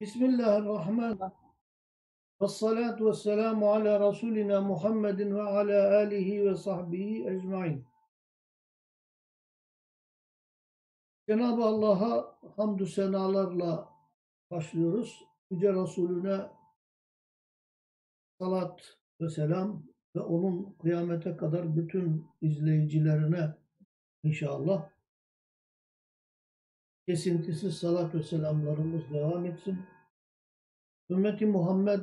Bismillahirrahmanirrahim. Vessalatu vesselamu ala Resulina Muhammedin ve ala alihi ve sahbihi ecmain. Cenab-ı Allah'a hamdü senalarla başlıyoruz. Yüce Resulüne salat ve selam ve onun kıyamete kadar bütün izleyicilerine inşallah kesintisiz salat ve selamlarımız devam etsin. Ümmeti Muhammed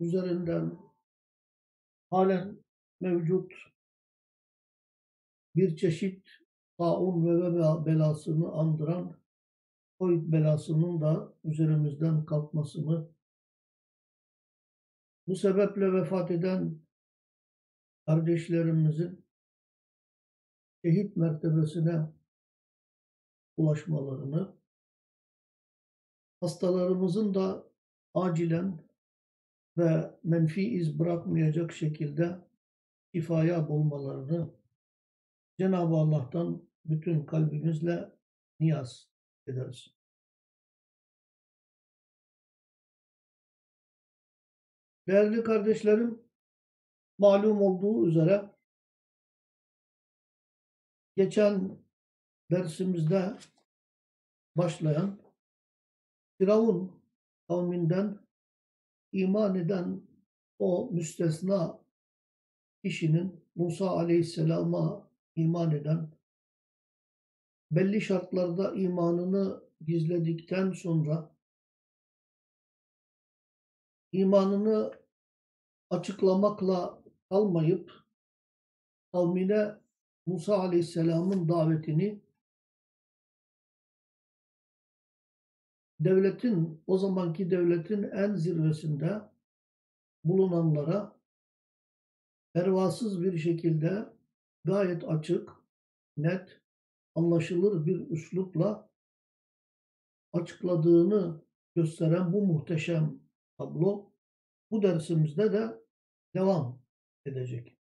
üzerinden halen mevcut bir çeşit taun ve belasını andıran Covid belasının da üzerimizden kalkmasını bu sebeple vefat eden kardeşlerimizin şehit mertebesine ulaşmalarını, hastalarımızın da acilen ve menfi iz bırakmayacak şekilde şifaya bulmalarını Cenab-ı Allah'tan bütün kalbimizle niyaz ederiz. Değerli kardeşlerim, malum olduğu üzere geçen dersimizde başlayan Firavun kavminden iman eden o müstesna kişinin Musa Aleyhisselam'a iman eden belli şartlarda imanını gizledikten sonra imanını açıklamakla kalmayıp kavmine Musa Aleyhisselam'ın davetini devletin, o zamanki devletin en zirvesinde bulunanlara pervasız bir şekilde gayet açık, net, anlaşılır bir üslupla açıkladığını gösteren bu muhteşem tablo bu dersimizde de devam edecek.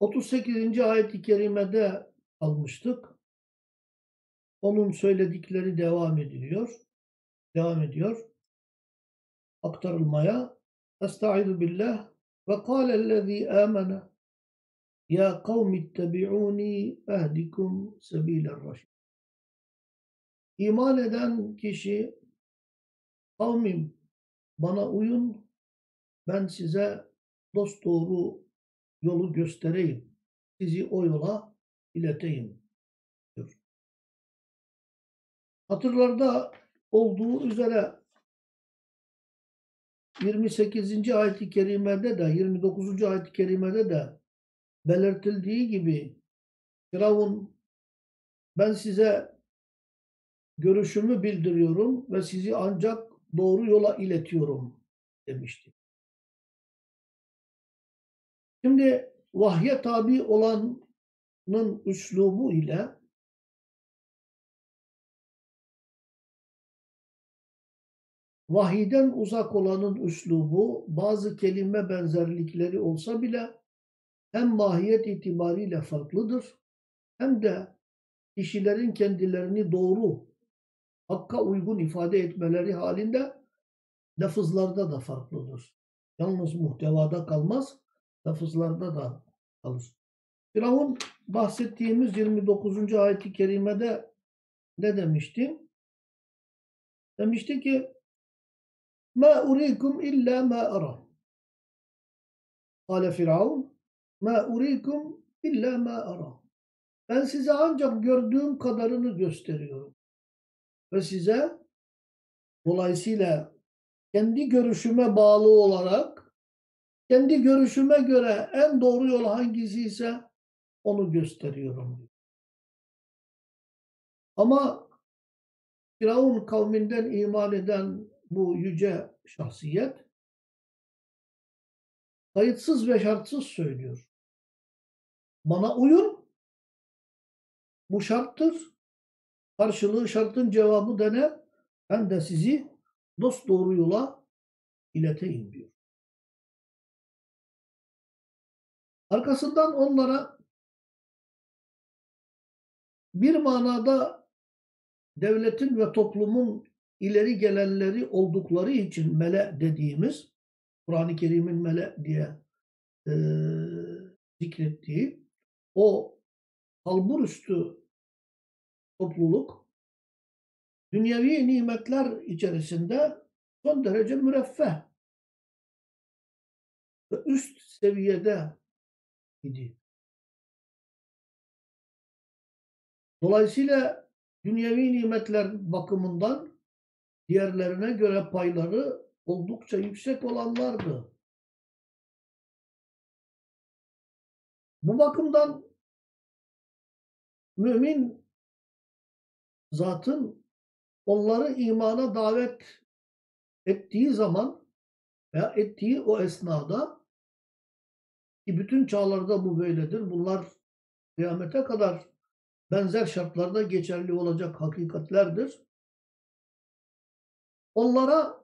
Otuz sekizinci ayet-i kerimede almıştık. Onun söyledikleri devam ediliyor. Devam ediyor. Aktarılmaya. Estaizu billah. Ve kâlellezî âmene ya kavmi ittebi'ûni ehdikum sebîler raşid. İman eden kişi kavmim bana uyun ben size dost doğru yolu göstereyim. Sizi o yola ileteyim. Hatırlarda olduğu üzere 28. ayet-i kerimede de 29. ayet-i kerimede de belirtildiği gibi Firavun ben size görüşümü bildiriyorum ve sizi ancak doğru yola iletiyorum demişti. Şimdi vahye tabi olanın üslubu ile Vahiden uzak olanın üslubu bazı kelime benzerlikleri olsa bile hem mahiyet itibariyle farklıdır hem de kişilerin kendilerini doğru, hakka uygun ifade etmeleri halinde lafızlarda da farklıdır. Yalnız muhtevada kalmaz, lafızlarda da kalır. Firavun bahsettiğimiz 29. ayet-i kerimede ne demişti? Demişti ki Ma urikum illa ma ara. Kale Firavun. Ma urikum illa ma ara. Ben size ancak gördüğüm kadarını gösteriyorum. Ve size dolayısıyla kendi görüşüme bağlı olarak kendi görüşüme göre en doğru yol hangisi ise onu gösteriyorum. Ama Firavun kavminden iman eden bu yüce şahsiyet kayıtsız ve şartsız söylüyor. Bana uyun. Bu şarttır. Karşılığı şartın cevabı dene. Ben de sizi dost doğru yola ileteyim diyor. Arkasından onlara bir manada devletin ve toplumun ileri gelenleri oldukları için mele dediğimiz, Kur'an-ı Kerim'in mele diye e, zikrettiği o kalburüstü topluluk dünyevi nimetler içerisinde son derece müreffeh ve üst seviyede idi. Dolayısıyla dünyevi nimetler bakımından diğerlerine göre payları oldukça yüksek olanlardı. Bu bakımdan mümin zatın onları imana davet ettiği zaman veya ettiği o esnada ki bütün çağlarda bu böyledir. Bunlar kıyamete kadar benzer şartlarda geçerli olacak hakikatlerdir. Onlara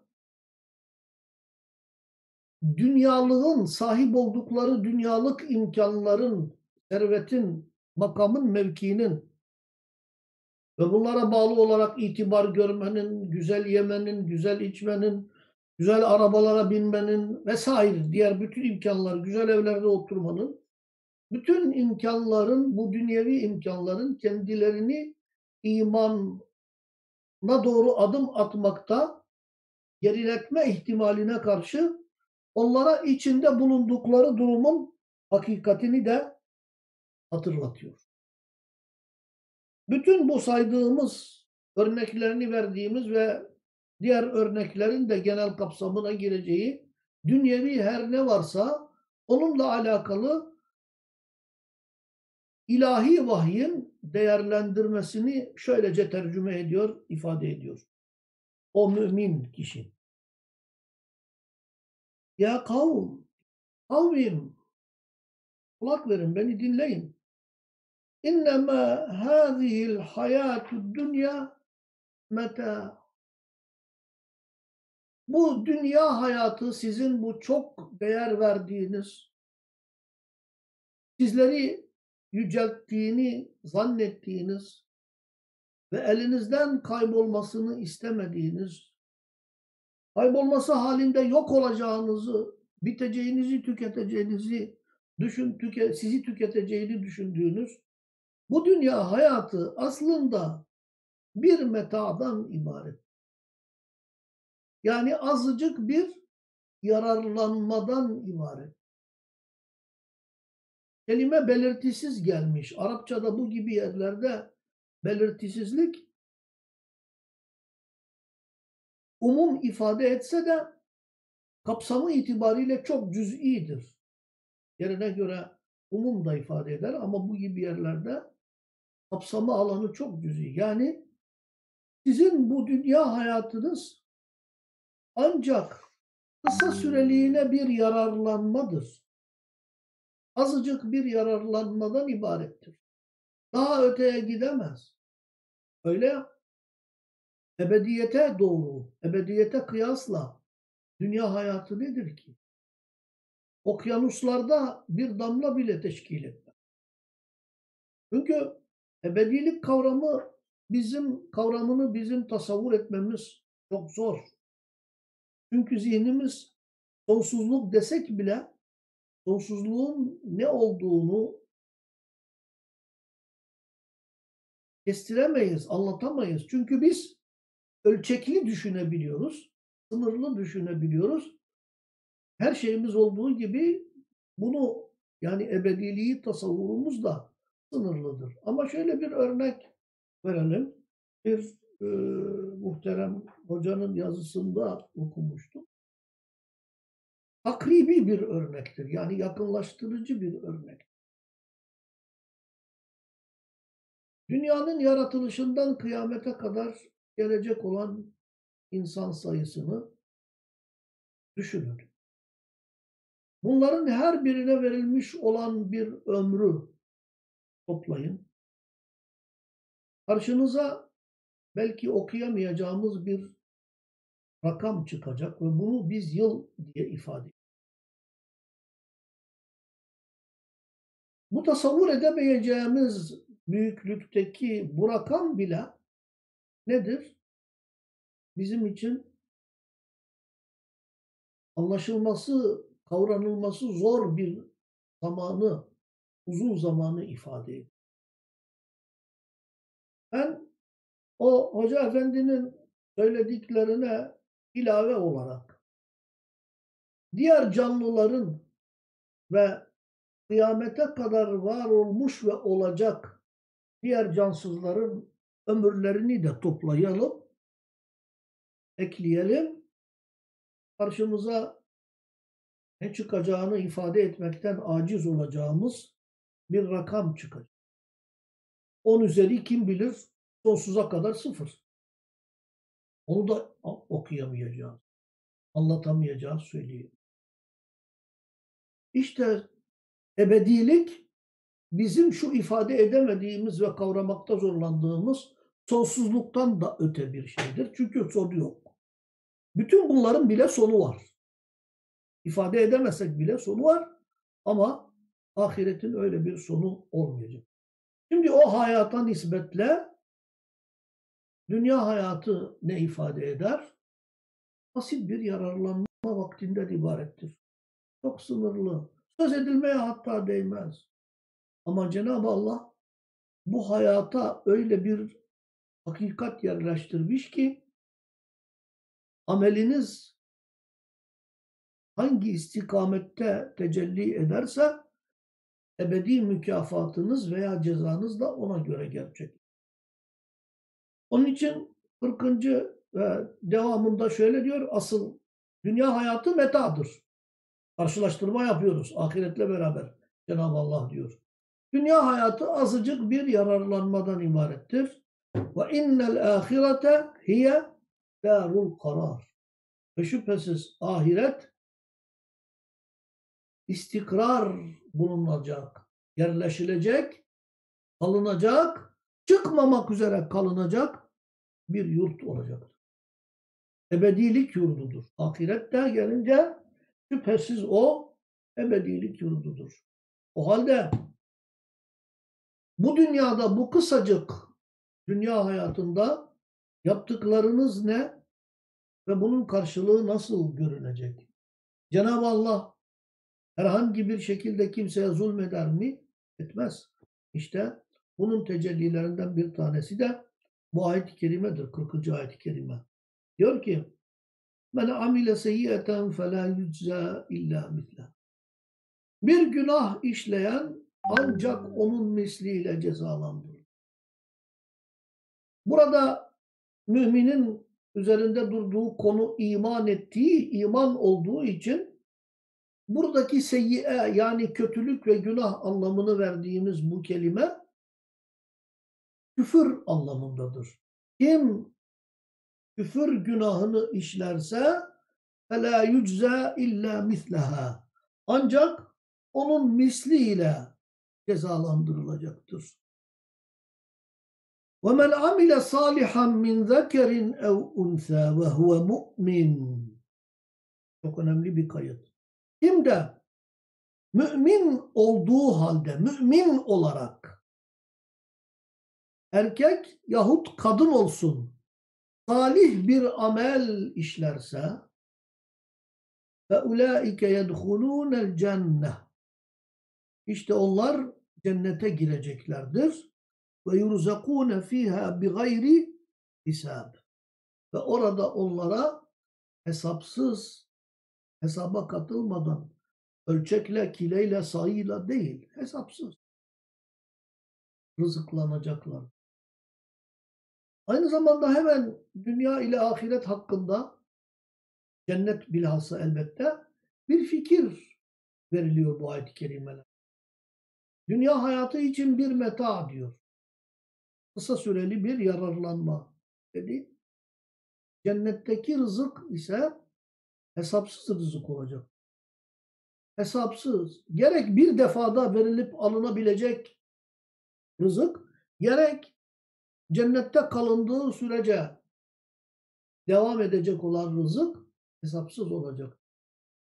dünyalığın, sahip oldukları dünyalık imkanların, servetin, makamın, mevkinin ve bunlara bağlı olarak itibar görmenin, güzel yemenin, güzel içmenin, güzel arabalara binmenin vesaire diğer bütün imkanlar, güzel evlerde oturmanın, bütün imkanların, bu dünyevi imkanların kendilerini imana doğru adım atmakta geriletme ihtimaline karşı onlara içinde bulundukları durumun hakikatini de hatırlatıyor. Bütün bu saydığımız örneklerini verdiğimiz ve diğer örneklerin de genel kapsamına gireceği dünyevi her ne varsa onunla alakalı ilahi vahyin değerlendirmesini şöylece tercüme ediyor, ifade ediyor. O mümin kişi. Ya kavm, kavmim, kulak verin, beni dinleyin. İnnemâ hâzihil hayâtud dünya meta. Bu dünya hayatı sizin bu çok değer verdiğiniz, sizleri yücelttiğini zannettiğiniz ve elinizden kaybolmasını istemediğiniz, kaybolması halinde yok olacağınızı, biteceğinizi, tüketeceğinizi düşün, tüke, sizi tüketeceğini düşündüğünüz bu dünya hayatı aslında bir metadan ibaret. Yani azıcık bir yararlanmadan ibaret. Kelime belirtisiz gelmiş. Arapçada bu gibi yerlerde belirtisizlik umum ifade etse de kapsamı itibariyle çok cüz'idir. Yerine göre umum da ifade eder ama bu gibi yerlerde kapsamı alanı çok cüz'i. Yani sizin bu dünya hayatınız ancak kısa süreliğine bir yararlanmadır. Azıcık bir yararlanmadan ibarettir. Daha öteye gidemez. Öyle ebediyete doğru, ebediyete kıyasla dünya hayatı nedir ki? Okyanuslarda bir damla bile teşkil etmez. Çünkü ebedilik kavramı bizim kavramını bizim tasavvur etmemiz çok zor. Çünkü zihnimiz sonsuzluk desek bile sonsuzluğun ne olduğunu kestiremeyiz, anlatamayız. Çünkü biz ölçekli düşünebiliyoruz, sınırlı düşünebiliyoruz. Her şeyimiz olduğu gibi bunu yani ebediliği tasavvurumuz da sınırlıdır. Ama şöyle bir örnek verelim. Bir e, muhterem hocanın yazısında okumuştum. Takribi bir örnektir. Yani yakınlaştırıcı bir örnek. Dünyanın yaratılışından kıyamete kadar gelecek olan insan sayısını düşünün. Bunların her birine verilmiş olan bir ömrü toplayın. Karşınıza belki okuyamayacağımız bir rakam çıkacak ve bunu biz yıl diye ifade ediyoruz. Bu tasavvur edemeyeceğimiz büyüklükteki bu rakam bile nedir? Bizim için anlaşılması, kavranılması zor bir zamanı, uzun zamanı ifade ediyor. Ben o Hoca Efendi'nin söylediklerine ilave olarak diğer canlıların ve kıyamete kadar var olmuş ve olacak diğer cansızların ömürlerini de toplayalım, ekleyelim. Karşımıza ne çıkacağını ifade etmekten aciz olacağımız bir rakam çıkacak. 10 üzeri kim bilir sonsuza kadar sıfır. Onu da okuyamayacağız. Anlatamayacağız söyleyeyim. İşte ebedilik bizim şu ifade edemediğimiz ve kavramakta zorlandığımız sonsuzluktan da öte bir şeydir. Çünkü sonu yok. Bütün bunların bile sonu var. İfade edemesek bile sonu var ama ahiretin öyle bir sonu olmayacak. Şimdi o hayata nispetle dünya hayatı ne ifade eder? Basit bir yararlanma vaktinden ibarettir. Çok sınırlı. Söz edilmeye hatta değmez. Ama Cenab-ı Allah bu hayata öyle bir hakikat yerleştirmiş ki ameliniz hangi istikamette tecelli ederse ebedi mükafatınız veya cezanız da ona göre gerçek. Onun için 40. ve devamında şöyle diyor, asıl dünya hayatı metadır. Karşılaştırma yapıyoruz ahiretle beraber. Cenab-ı Allah diyor. Dünya hayatı azıcık bir yararlanmadan ibarettir. Ve innel ahirete hiye darul karar. Ve şüphesiz ahiret istikrar bulunacak, yerleşilecek, kalınacak, çıkmamak üzere kalınacak bir yurt olacaktır. Ebedilik yurdudur. Ahirette gelince şüphesiz o ebedilik yurdudur. O halde bu dünyada bu kısacık dünya hayatında yaptıklarınız ne ve bunun karşılığı nasıl görünecek? Cenab-ı Allah herhangi bir şekilde kimseye zulmeder mi? Etmez. İşte bunun tecellilerinden bir tanesi de bu ayet-i kerimedir. 40. ayet-i kerime. Diyor ki Men amile seyyiyeten felâ yüczâ illâ mitle. Bir günah işleyen ancak onun misliyle cezalandırılır. Burada müminin üzerinde durduğu konu iman ettiği, iman olduğu için buradaki seyyiye yani kötülük ve günah anlamını verdiğimiz bu kelime küfür anlamındadır. Kim küfür günahını işlerse فَلَا يُجْزَى illa misleha. Ancak onun misliyle cezalandırılacaktır. وَمَنْ عَمِلَ صَالِحًا مِنْ ذَكَرٍ اَوْ اُنْثَى وَهُوَ مُؤْمِنٌ Çok önemli bir kayıt. Kim de mümin olduğu halde, mümin olarak erkek yahut kadın olsun salih bir amel işlerse ve ulaike yedhulûnel cenneh işte onlar cennete gireceklerdir ve yurzakûne fîhâ bi gayri hisab ve orada onlara hesapsız hesaba katılmadan ölçekle, kileyle, sayıyla değil, hesapsız rızıklanacaklar. Aynı zamanda hemen dünya ile ahiret hakkında cennet bilhassa elbette bir fikir veriliyor bu ayet-i kerimeler. Dünya hayatı için bir meta diyor. Kısa süreli bir yararlanma dedi. Cennetteki rızık ise hesapsız rızık olacak. Hesapsız. Gerek bir defada verilip alınabilecek rızık, gerek cennette kalındığı sürece devam edecek olan rızık hesapsız olacak.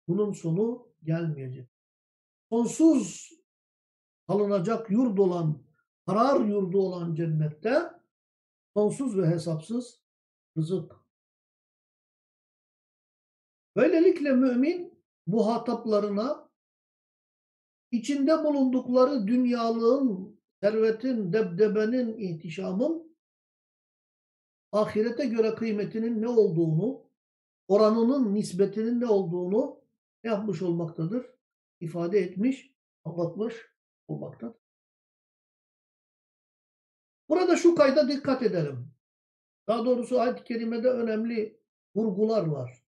Bunun sonu gelmeyecek. Sonsuz kalınacak yurt olan, karar yurdu olan cennette sonsuz ve hesapsız rızık. Böylelikle mümin muhataplarına içinde bulundukları dünyalığın, servetin, debdebenin, ihtişamın ahirete göre kıymetinin ne olduğunu, oranının, nispetinin ne olduğunu yapmış olmaktadır? İfade etmiş, anlatmış olmaktadır. Burada şu kayda dikkat edelim. Daha doğrusu ayet-i kerimede önemli vurgular var.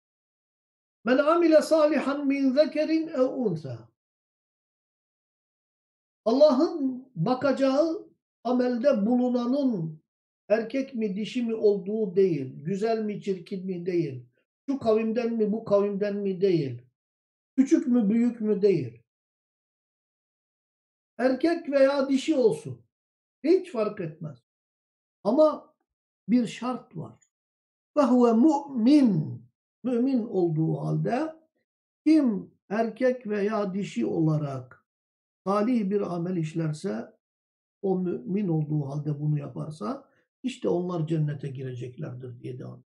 Men amile salihan min zekerin ev unsa. Allah'ın bakacağı amelde bulunanın erkek mi dişi mi olduğu değil, güzel mi çirkin mi değil, şu kavimden mi bu kavimden mi değil, küçük mü büyük mü değil. Erkek veya dişi olsun. Hiç fark etmez. Ama bir şart var. Ve huve mu'min. Mümin olduğu halde kim erkek veya dişi olarak salih bir amel işlerse o mümin olduğu halde bunu yaparsa işte onlar cennete gireceklerdir diye devam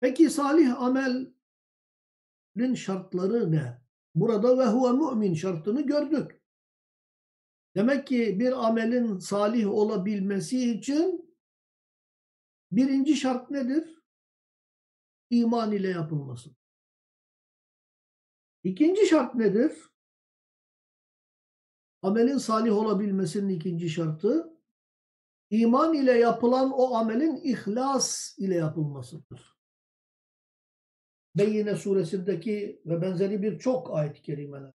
Peki salih amelin şartları ne? Burada ve huve mümin şartını gördük. Demek ki bir amelin salih olabilmesi için birinci şart nedir? İman ile yapılması. İkinci şart nedir? Amelin salih olabilmesinin ikinci şartı iman ile yapılan o amelin ihlas ile yapılmasıdır. Beyyine suresindeki ve benzeri birçok ayet-i kerimeler.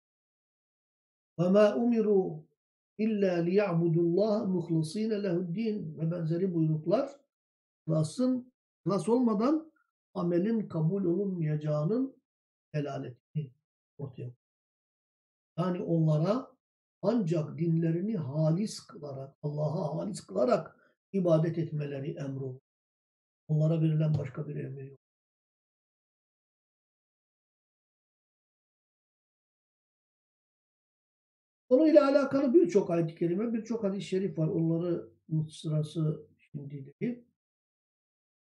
وَمَا umiru İlla liya'budullah muhlisine lehuddin ve benzeri buyruklar ihlasın, ihlas olmadan amelin kabul olunmayacağının delaletini ortaya Yani onlara ancak dinlerini halis kılarak, Allah'a halis kılarak ibadet etmeleri emrolunur. Onlara verilen başka bir emir yok. Konuyla alakalı birçok ayet-i kerime, birçok hadis-i şerif var. Onları sırası şimdi değil.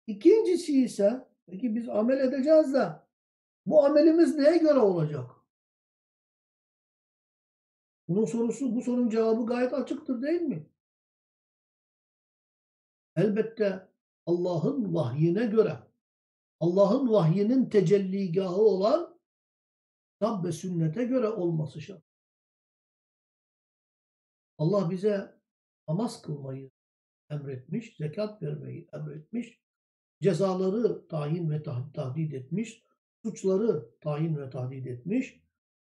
İkincisi ise, peki biz amel edeceğiz de bu amelimiz neye göre olacak? Bunun sorusu, bu sorunun cevabı gayet açıktır değil mi? Elbette Allah'ın vahyine göre, Allah'ın vahyinin tecelligahı olan ve sünnete göre olması şart. Allah bize namaz kılmayı emretmiş, zekat vermeyi emretmiş, cezaları tayin ve tahdid etmiş, suçları tayin ve tahdid etmiş.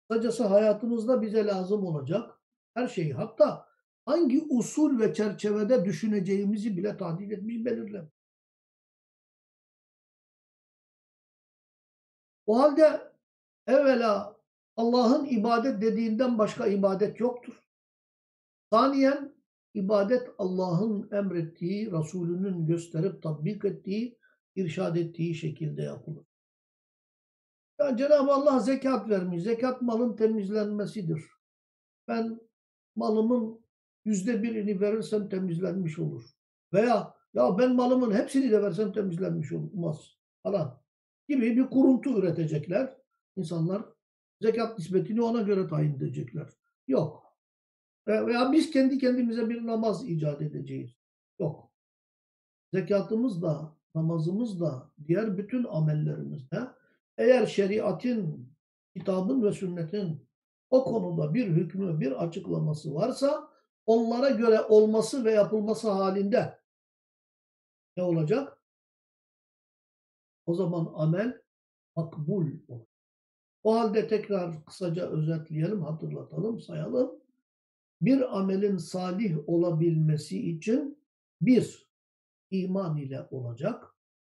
Kısacası hayatımızda bize lazım olacak her şeyi hatta hangi usul ve çerçevede düşüneceğimizi bile tahdid etmiş, belirlemiş. O halde evvela Allah'ın ibadet dediğinden başka ibadet yoktur. Saniyen ibadet Allah'ın emrettiği, Resulünün gösterip tatbik ettiği, irşad ettiği şekilde yapılır. Yani Cenab-ı Allah zekat vermiş. Zekat malın temizlenmesidir. Ben malımın yüzde birini verirsem temizlenmiş olur. Veya ya ben malımın hepsini de versem temizlenmiş olmaz falan gibi bir kuruntu üretecekler. İnsanlar zekat nispetini ona göre tayin edecekler. Yok. Veya biz kendi kendimize bir namaz icat edeceğiz. Yok. Zekatımız da, namazımız da, diğer bütün amellerimizde eğer şeriatın, kitabın ve sünnetin o konuda bir hükmü, bir açıklaması varsa onlara göre olması ve yapılması halinde ne olacak? O zaman amel makbul olur. O halde tekrar kısaca özetleyelim, hatırlatalım, sayalım bir amelin salih olabilmesi için bir, iman ile olacak.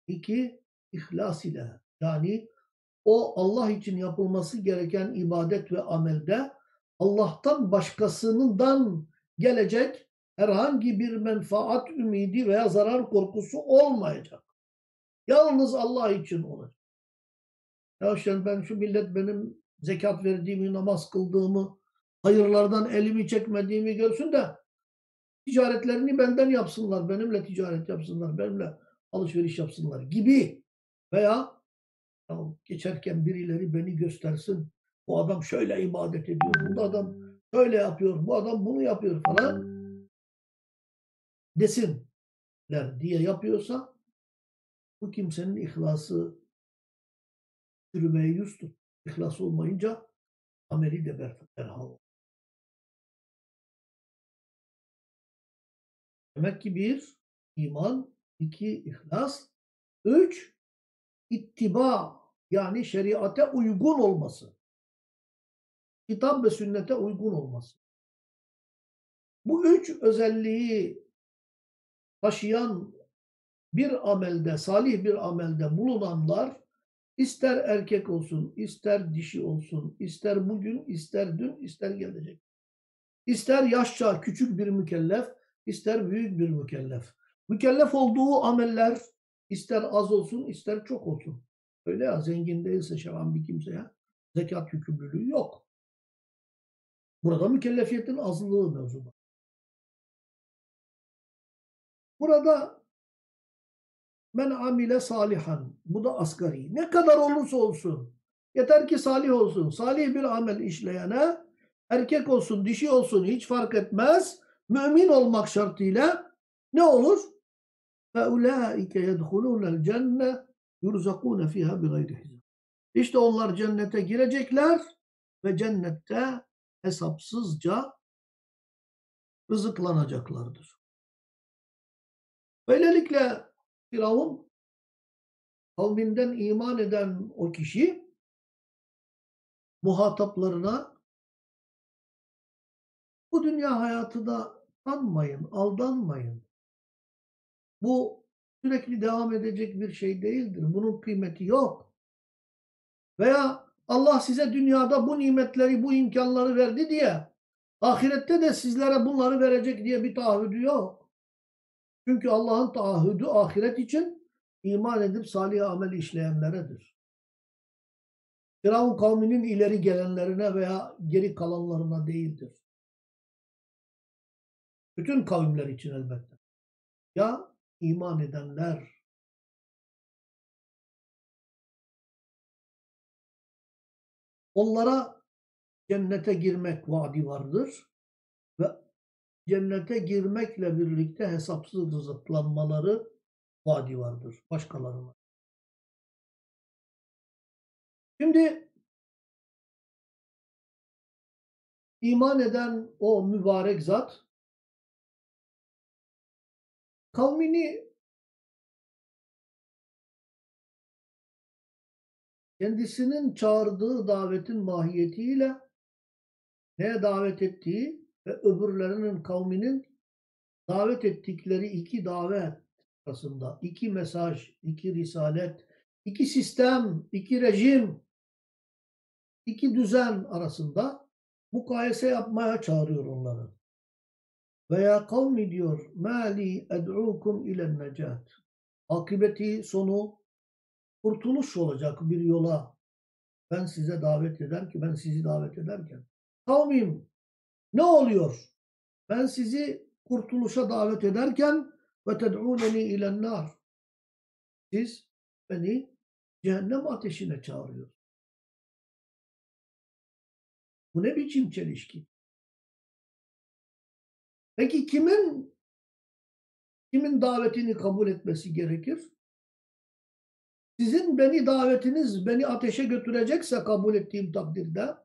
iki ihlas ile yani o Allah için yapılması gereken ibadet ve amelde Allah'tan başkasından gelecek herhangi bir menfaat ümidi veya zarar korkusu olmayacak. Yalnız Allah için olacak. Ya işte ben şu millet benim zekat verdiğimi, namaz kıldığımı hayırlardan elimi çekmediğimi görsün de ticaretlerini benden yapsınlar, benimle ticaret yapsınlar, benimle alışveriş yapsınlar gibi veya ya geçerken birileri beni göstersin, bu adam şöyle ibadet ediyor, bu adam şöyle yapıyor, bu adam bunu yapıyor falan desinler diye yapıyorsa bu kimsenin ihlası çürümeye yüz tut. İhlas olmayınca ameli de berhal. Demek ki bir, iman, iki, ihlas, üç, ittiba yani şeriate uygun olması. Kitap ve sünnete uygun olması. Bu üç özelliği taşıyan bir amelde, salih bir amelde bulunanlar ister erkek olsun, ister dişi olsun, ister bugün, ister dün, ister gelecek. İster yaşça küçük bir mükellef, ister büyük bir mükellef. Mükellef olduğu ameller ister az olsun, ister çok olsun. Öyle ya zengin değilse şaran bir kimseye zekat yükümlülüğü yok. Burada mükellefiyetin azlığı mevzuda. Burada men amile salihan. Bu da asgari. Ne kadar olursa olsun. Yeter ki salih olsun. Salih bir amel işleyene erkek olsun, dişi olsun hiç fark etmez Mümin olmak şartıyla ne olur? فَاُولَٰئِكَ يَدْخُلُونَ الْجَنَّةِ يُرْزَقُونَ فِيهَا بِغَيْرِ حِسَابٍ İşte onlar cennete girecekler ve cennette hesapsızca rızıklanacaklardır. Böylelikle Firavun kavminden iman eden o kişi muhataplarına bu dünya hayatı da sanmayın, aldanmayın. Bu sürekli devam edecek bir şey değildir. Bunun kıymeti yok. Veya Allah size dünyada bu nimetleri, bu imkanları verdi diye ahirette de sizlere bunları verecek diye bir taahhüdü yok. Çünkü Allah'ın taahhüdü ahiret için iman edip salih amel işleyenleredir. Firavun kavminin ileri gelenlerine veya geri kalanlarına değildir. Bütün kavimler için elbette. Ya iman edenler onlara cennete girmek vaadi vardır ve cennete girmekle birlikte hesapsız rızıklanmaları vaadi vardır başkalarına. Şimdi iman eden o mübarek zat kavmini kendisinin çağırdığı davetin mahiyetiyle neye davet ettiği ve öbürlerinin kavminin davet ettikleri iki davet arasında, iki mesaj, iki risalet, iki sistem, iki rejim, iki düzen arasında mukayese yapmaya çağırıyor onları. Veya kavmi diyor, mali ed'ukum ilen necat. Akıbeti, sonu kurtuluş olacak bir yola. Ben size davet eder ki, ben sizi davet ederken. Kavmim ne oluyor? Ben sizi kurtuluşa davet ederken ve ted'ûneni ilen nar. Siz beni cehennem ateşine çağırıyorsunuz. Bu ne biçim çelişki? Peki kimin kimin davetini kabul etmesi gerekir? Sizin beni davetiniz beni ateşe götürecekse kabul ettiğim takdirde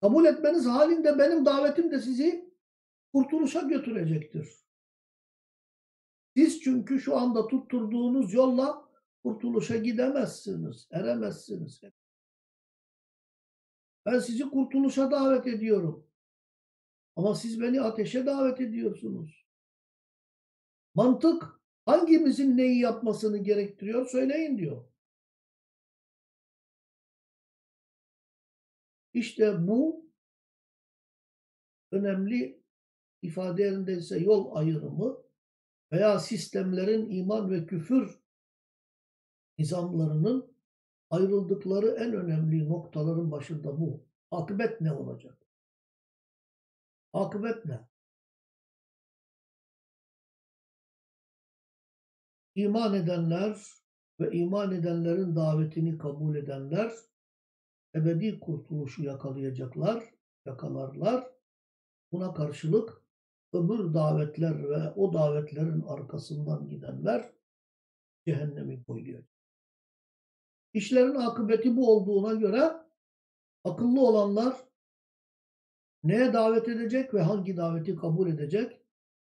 kabul etmeniz halinde benim davetim de sizi kurtuluşa götürecektir. Siz çünkü şu anda tutturduğunuz yolla kurtuluşa gidemezsiniz, eremezsiniz. Ben sizi kurtuluşa davet ediyorum. Ama siz beni ateşe davet ediyorsunuz. Mantık hangimizin neyi yapmasını gerektiriyor söyleyin diyor. İşte bu önemli ifade yerindeyse yol ayrımı veya sistemlerin iman ve küfür nizamlarının ayrıldıkları en önemli noktaların başında bu. Akıbet ne olacak? Akıbet ne? İman edenler ve iman edenlerin davetini kabul edenler ebedi kurtuluşu yakalayacaklar, yakalarlar. Buna karşılık öbür davetler ve o davetlerin arkasından gidenler cehennemi koyuyor. İşlerin akıbeti bu olduğuna göre akıllı olanlar neye davet edecek ve hangi daveti kabul edecek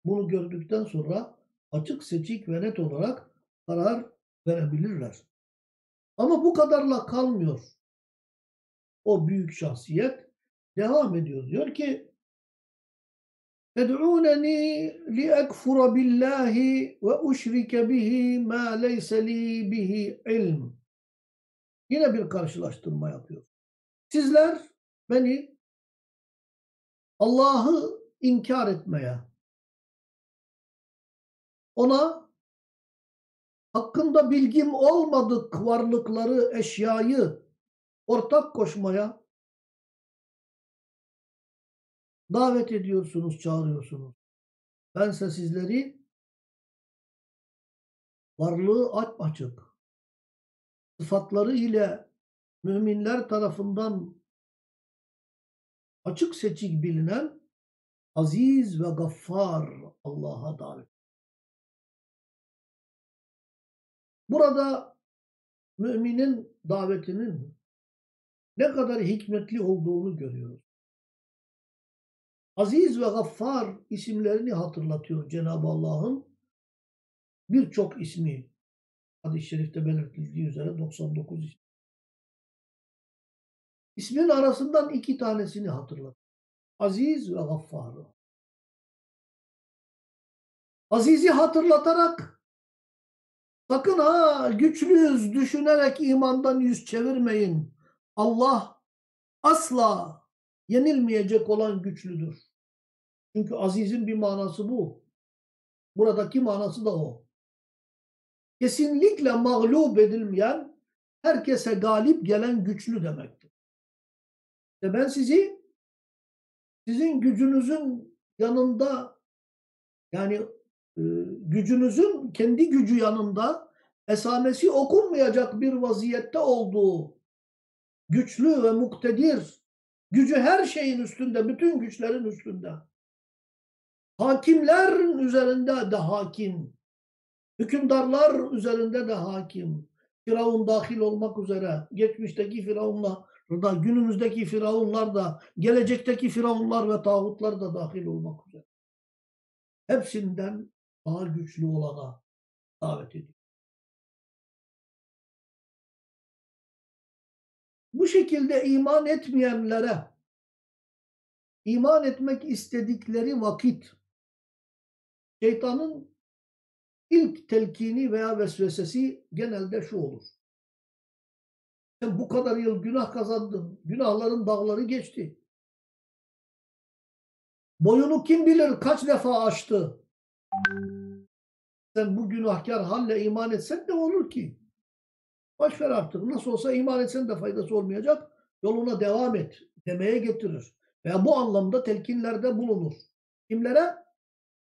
bunu gördükten sonra açık seçik ve net olarak karar verebilirler. Ama bu kadarla kalmıyor. O büyük şahsiyet devam ediyor. Diyor ki Ted'uneni li ekfura billahi ve uşrike bihi ma leyse li ilm. Yine bir karşılaştırma yapıyor. Sizler beni Allah'ı inkar etmeye, ona hakkında bilgim olmadık varlıkları, eşyayı ortak koşmaya davet ediyorsunuz, çağırıyorsunuz. Bense sizleri varlığı açık, sıfatları ile müminler tarafından açık seçik bilinen aziz ve gaffar Allah'a davet. Burada müminin davetinin ne kadar hikmetli olduğunu görüyoruz. Aziz ve Gaffar isimlerini hatırlatıyor Cenab-ı Allah'ın birçok ismi. Hadis-i şerifte belirtildiği üzere 99 isim. İsmin arasından iki tanesini hatırlat. Aziz ve Gaffar. Aziz'i hatırlatarak sakın ha güçlüyüz düşünerek imandan yüz çevirmeyin. Allah asla yenilmeyecek olan güçlüdür. Çünkü azizin bir manası bu. Buradaki manası da o. Kesinlikle mağlup edilmeyen, herkese galip gelen güçlü demektir. İşte ben sizi sizin gücünüzün yanında yani e, gücünüzün kendi gücü yanında esamesi okunmayacak bir vaziyette olduğu güçlü ve muktedir Gücü her şeyin üstünde, bütün güçlerin üstünde. Hakimler üzerinde de hakim. Hükümdarlar üzerinde de hakim. Firavun dahil olmak üzere, geçmişteki Firavunlar da, günümüzdeki Firavunlar da, gelecekteki Firavunlar ve tağutlar da dahil olmak üzere. Hepsinden daha güçlü olana davet ediyor. Bu şekilde iman etmeyenlere iman etmek istedikleri vakit şeytanın ilk telkini veya vesvesesi genelde şu olur. Sen bu kadar yıl günah kazandın. Günahların dağları geçti. Boyunu kim bilir kaç defa aştı. Sen bu günahkar halle iman etsen de olur ki? Boş ver artık. Nasıl olsa iman etsen de faydası olmayacak. Yoluna devam et demeye getirir. Veya bu anlamda telkinlerde bulunur. Kimlere?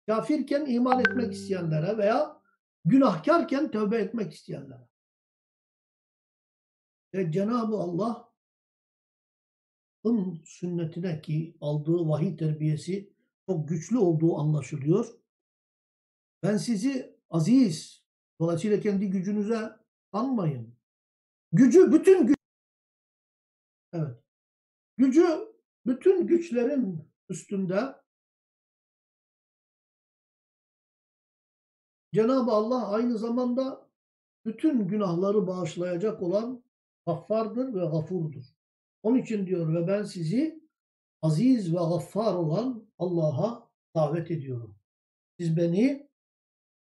Kafirken iman etmek isteyenlere veya günahkarken tövbe etmek isteyenlere. Ve Cenab-ı Allah'ın sünnetine ki aldığı vahiy terbiyesi çok güçlü olduğu anlaşılıyor. Ben sizi aziz, dolayısıyla kendi gücünüze anmayın. Gücü bütün güç evet. Gücü bütün güçlerin üstünde Cenab-ı Allah aynı zamanda bütün günahları bağışlayacak olan gaffardır ve gafurdur. Onun için diyor ve ben sizi aziz ve gaffar olan Allah'a davet ediyorum. Siz beni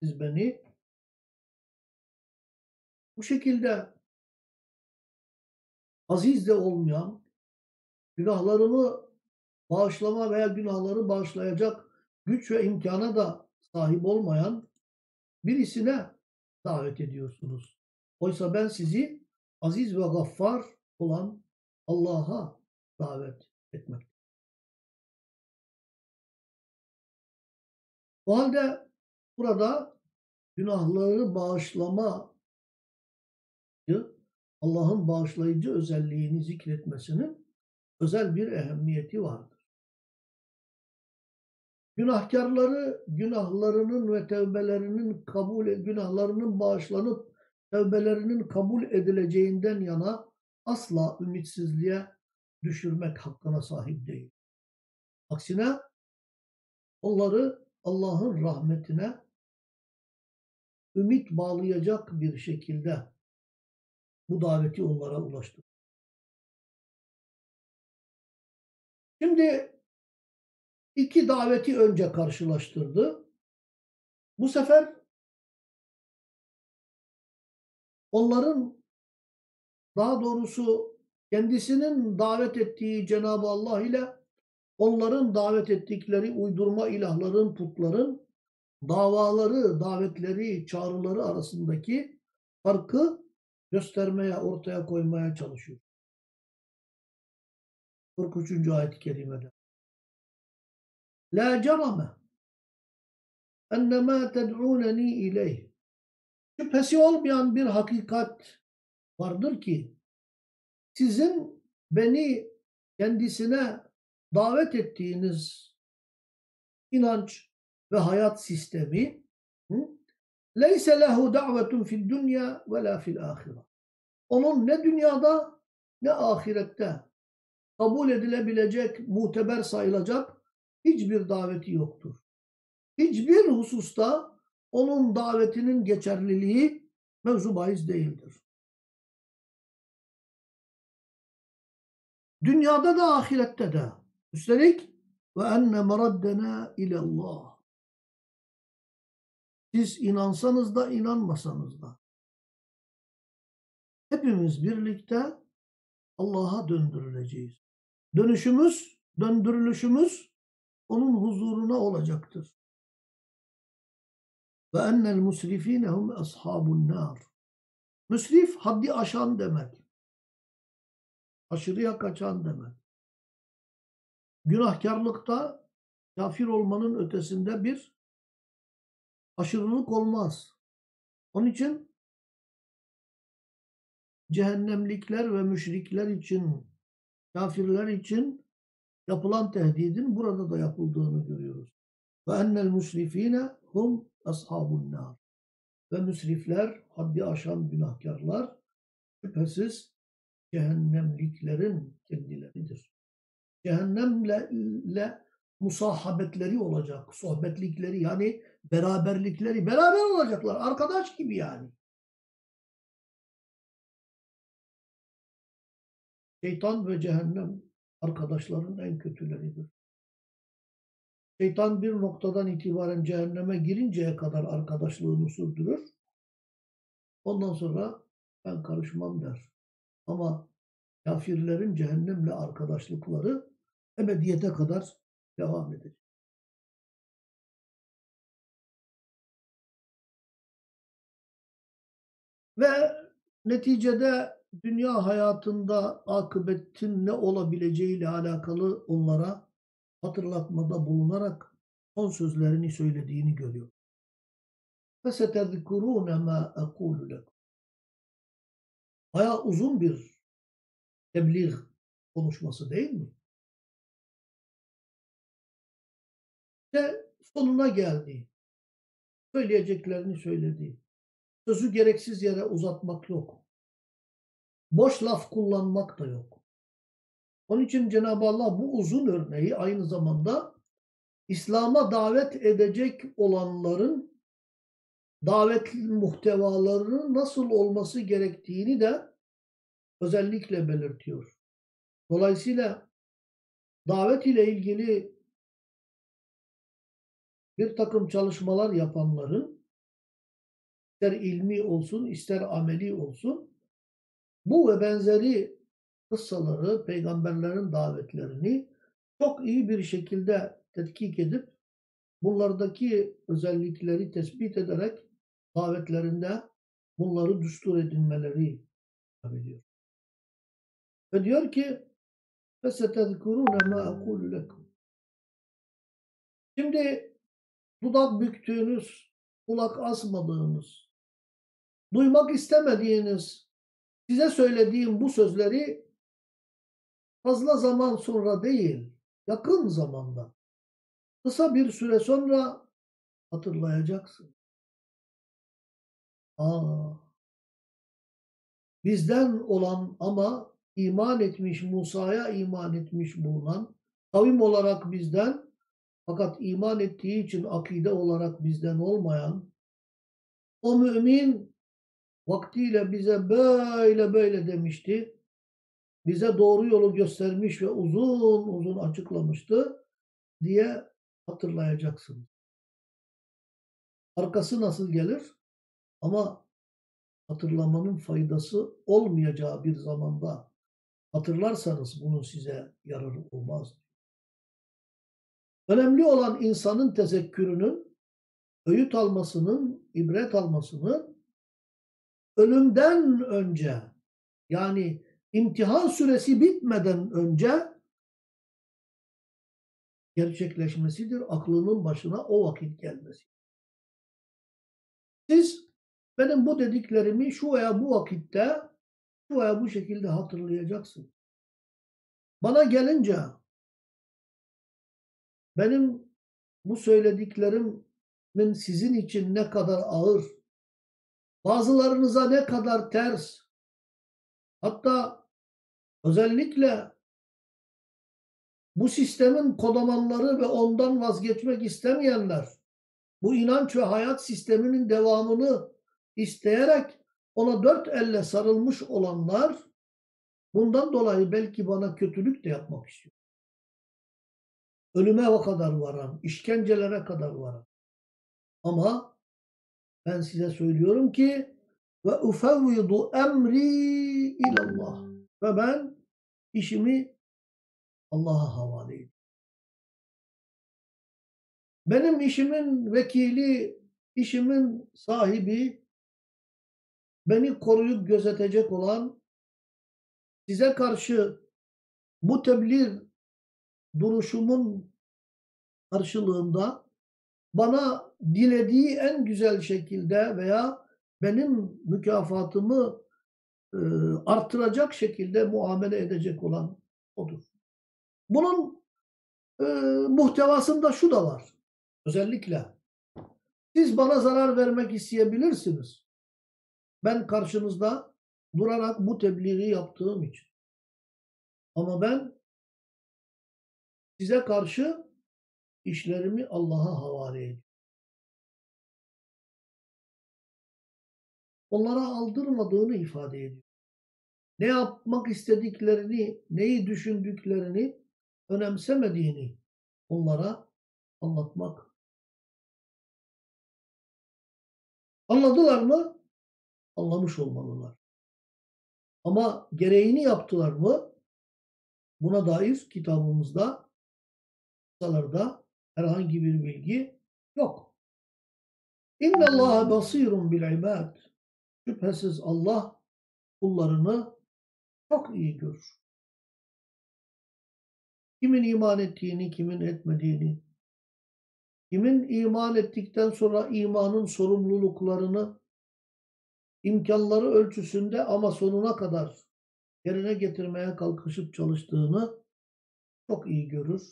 siz beni bu şekilde aziz de olmayan, günahlarımı bağışlama veya günahları bağışlayacak güç ve imkana da sahip olmayan birisine davet ediyorsunuz. Oysa ben sizi aziz ve gaffar olan Allah'a davet etmek. O halde burada günahları bağışlama Allah'ın bağışlayıcı özelliğini zikretmesinin özel bir ehemmiyeti vardır. Günahkarları günahlarının ve tevbelerinin kabul günahlarının bağışlanıp tevbelerinin kabul edileceğinden yana asla ümitsizliğe düşürmek hakkına sahip değil. Aksine onları Allah'ın rahmetine ümit bağlayacak bir şekilde bu daveti onlara ulaştırır. Şimdi iki daveti önce karşılaştırdı. Bu sefer onların daha doğrusu kendisinin davet ettiği Cenab-ı Allah ile onların davet ettikleri uydurma ilahların, putların davaları, davetleri, çağrıları arasındaki farkı göstermeye, ortaya koymaya çalışıyor. 43. ayet-i kerimede. La cerame ennemâ ted'ûneni ileyh. Şüphesi olmayan bir hakikat vardır ki sizin beni kendisine davet ettiğiniz inanç ve hayat sistemi leyse lehu da'vetun fid dünya ve la fil ahire. Onun ne dünyada ne ahirette kabul edilebilecek, muteber sayılacak hiçbir daveti yoktur. Hiçbir hususta onun davetinin geçerliliği mevzu bahis değildir. Dünyada da ahirette de. Üstelik ve enne meraddena ilallah. Siz inansanız da inanmasanız da hepimiz birlikte Allah'a döndürüleceğiz. Dönüşümüz, döndürülüşümüz onun huzuruna olacaktır. Ve ennel musrifine hum ashabun nar. Müsrif haddi aşan demek. Aşırıya kaçan demek. Günahkarlıkta kafir olmanın ötesinde bir aşırılık olmaz. Onun için cehennemlikler ve müşrikler için, kafirler için yapılan tehdidin burada da yapıldığını görüyoruz. Ve ennel musrifine hum ashabun nar. Ve müsrifler, haddi aşan günahkarlar şüphesiz cehennemliklerin kendileridir. Cehennemle le, musahabetleri olacak, sohbetlikleri yani beraberlikleri, beraber olacaklar, arkadaş gibi yani. Şeytan ve cehennem arkadaşların en kötüleridir. Şeytan bir noktadan itibaren cehenneme girinceye kadar arkadaşlığını sürdürür. Ondan sonra ben karışmam der. Ama kafirlerin cehennemle arkadaşlıkları ebediyete kadar devam edecek. Ve neticede dünya hayatında akıbetin ne olabileceğiyle alakalı onlara hatırlatmada bulunarak son sözlerini söylediğini görüyor. فَسَتَذْكُرُونَ مَا أَقُولُ لَكُمْ Baya uzun bir tebliğ konuşması değil mi? İşte sonuna geldi. Söyleyeceklerini söyledi. Sözü gereksiz yere uzatmak yok. Boş laf kullanmak da yok. Onun için Cenab-ı Allah bu uzun örneği aynı zamanda İslam'a davet edecek olanların davet muhtevalarının nasıl olması gerektiğini de özellikle belirtiyor. Dolayısıyla davet ile ilgili bir takım çalışmalar yapanların ister ilmi olsun ister ameli olsun bu ve benzeri kıssaları, peygamberlerin davetlerini çok iyi bir şekilde tetkik edip bunlardaki özellikleri tespit ederek davetlerinde bunları düstur edinmeleri biliyor. Ve diyor ki فَسَتَذْكُرُونَ مَا أَقُولُ لَكُمْ Şimdi dudak büktüğünüz, kulak asmadığınız, duymak istemediğiniz, size söylediğim bu sözleri fazla zaman sonra değil, yakın zamanda, kısa bir süre sonra hatırlayacaksın. Aa, bizden olan ama iman etmiş, Musa'ya iman etmiş bulunan, kavim olarak bizden fakat iman ettiği için akide olarak bizden olmayan o mümin vaktiyle bize böyle böyle demişti. Bize doğru yolu göstermiş ve uzun uzun açıklamıştı diye hatırlayacaksınız. Arkası nasıl gelir? Ama hatırlamanın faydası olmayacağı bir zamanda hatırlarsanız bunun size yararı olmaz. Önemli olan insanın tezekkürünün, öğüt almasının, ibret almasının ölümden önce yani imtihan süresi bitmeden önce gerçekleşmesidir. Aklının başına o vakit gelmesi. Siz benim bu dediklerimi şu veya bu vakitte şu veya bu şekilde hatırlayacaksın. Bana gelince benim bu söylediklerimin sizin için ne kadar ağır, bazılarınıza ne kadar ters, hatta özellikle bu sistemin kodamanları ve ondan vazgeçmek istemeyenler, bu inanç ve hayat sisteminin devamını isteyerek ona dört elle sarılmış olanlar, bundan dolayı belki bana kötülük de yapmak istiyor. Ölüme o kadar varan, işkencelere kadar varan. Ama ben size söylüyorum ki ve ufevvidu emri ilallah. Ve ben işimi Allah'a havale ediyorum. Benim işimin vekili, işimin sahibi, beni koruyup gözetecek olan, size karşı bu tebliğ duruşumun karşılığında bana dilediği en güzel şekilde veya benim mükafatımı artıracak şekilde muamele edecek olan odur. Bunun e, muhtevasında şu da var. Özellikle siz bana zarar vermek isteyebilirsiniz. Ben karşınızda durarak bu tebliği yaptığım için. Ama ben size karşı işlerimi Allah'a havale ediyorum. Onlara aldırmadığını ifade ediyor. Ne yapmak istediklerini, neyi düşündüklerini önemsemediğini onlara anlatmak. Anladılar mı? Anlamış olmalılar. Ama gereğini yaptılar mı? Buna dair kitabımızda kıssalarda herhangi bir bilgi yok. İnne Allah basirun bil ibad. Şüphesiz Allah kullarını çok iyi görür. Kimin iman ettiğini, kimin etmediğini, kimin iman ettikten sonra imanın sorumluluklarını imkanları ölçüsünde ama sonuna kadar yerine getirmeye kalkışıp çalıştığını çok iyi görür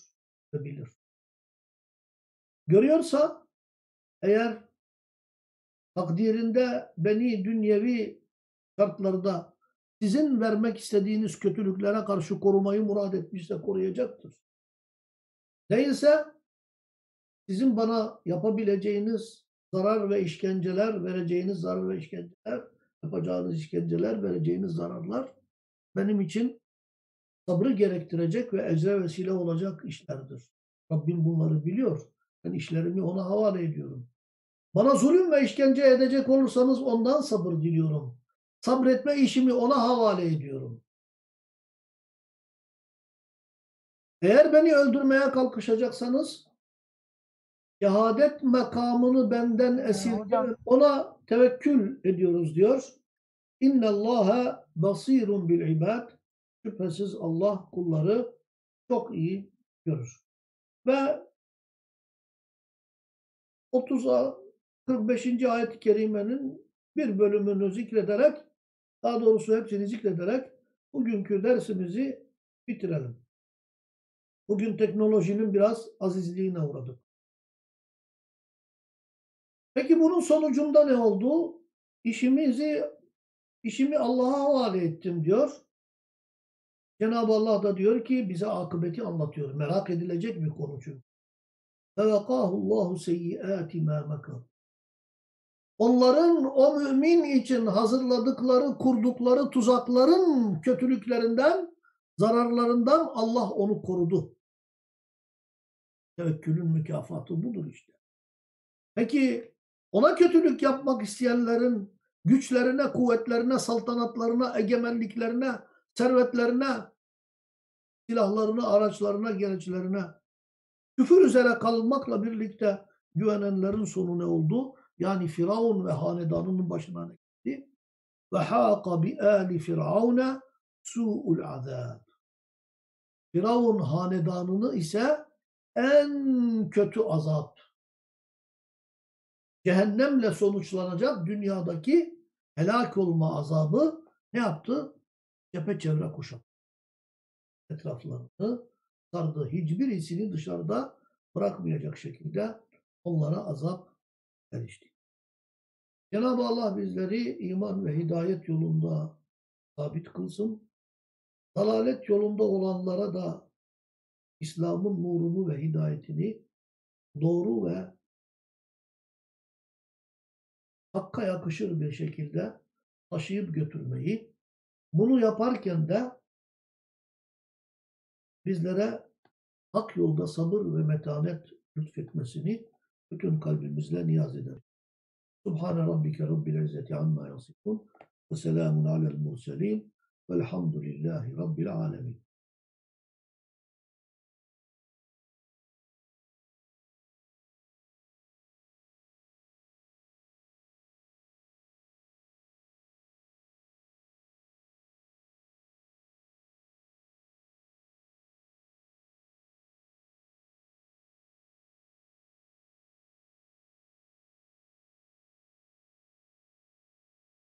ve bilir. Görüyorsa eğer takdirinde beni dünyevi şartlarda sizin vermek istediğiniz kötülüklere karşı korumayı murad etmişse koruyacaktır. Değilse sizin bana yapabileceğiniz zarar ve işkenceler, vereceğiniz zarar ve işkenceler, yapacağınız işkenceler, vereceğiniz zararlar benim için sabrı gerektirecek ve ecre vesile olacak işlerdir. Rabbim bunları biliyor. Ben işlerimi ona havale ediyorum. Bana zulüm ve işkence edecek olursanız ondan sabır diliyorum. Sabretme işimi ona havale ediyorum. Eğer beni öldürmeye kalkışacaksanız şehadet makamını benden esirgeyin. Ona tevekkül ediyoruz diyor. İnne Allaha basirun bil ibad. Şüphesiz Allah kulları çok iyi görür. Ve 30'a 45. ayet-i kerimenin bir bölümünü zikrederek, daha doğrusu hepsini zikrederek bugünkü dersimizi bitirelim. Bugün teknolojinin biraz azizliğine uğradık. Peki bunun sonucunda ne oldu? İşimizi işimi Allah'a havale ettim diyor. Cenab-ı Allah da diyor ki bize akıbeti anlatıyor. Merak edilecek bir konu çünkü. فَوَقَاهُ اللّٰهُ سَيِّئَاتِ مَا مَكَرُ Onların o mümin için hazırladıkları, kurdukları tuzakların kötülüklerinden, zararlarından Allah onu korudu. Tevekkülün mükafatı budur işte. Peki ona kötülük yapmak isteyenlerin güçlerine, kuvvetlerine, saltanatlarına, egemenliklerine, servetlerine, silahlarına, araçlarına, gereçlerine küfür üzere kalmakla birlikte güvenenlerin sonu ne oldu? Yani Firavun ve hanedanının başına ne gitti? Ve hâka bi âli firavune su'ul azâb. Firavun hanedanını ise en kötü azap, cehennemle sonuçlanacak dünyadaki helak olma azabı ne yaptı? Çepeçevre kuşattı. Etraflarını sardı. Hiçbirisini dışarıda bırakmayacak şekilde onlara azap erişti. Cenab-ı Allah bizleri iman ve hidayet yolunda sabit kılsın. Dalalet yolunda olanlara da İslam'ın nurunu ve hidayetini doğru ve hakka yakışır bir şekilde taşıyıp götürmeyi, bunu yaparken de bizlere hak yolda sabır ve metanet lütfetmesini bütün kalbimizle niyaz eder. Subhane rabbike rabbil izzeti amma yasifun ve selamun alel murselin velhamdülillahi rabbil alemin.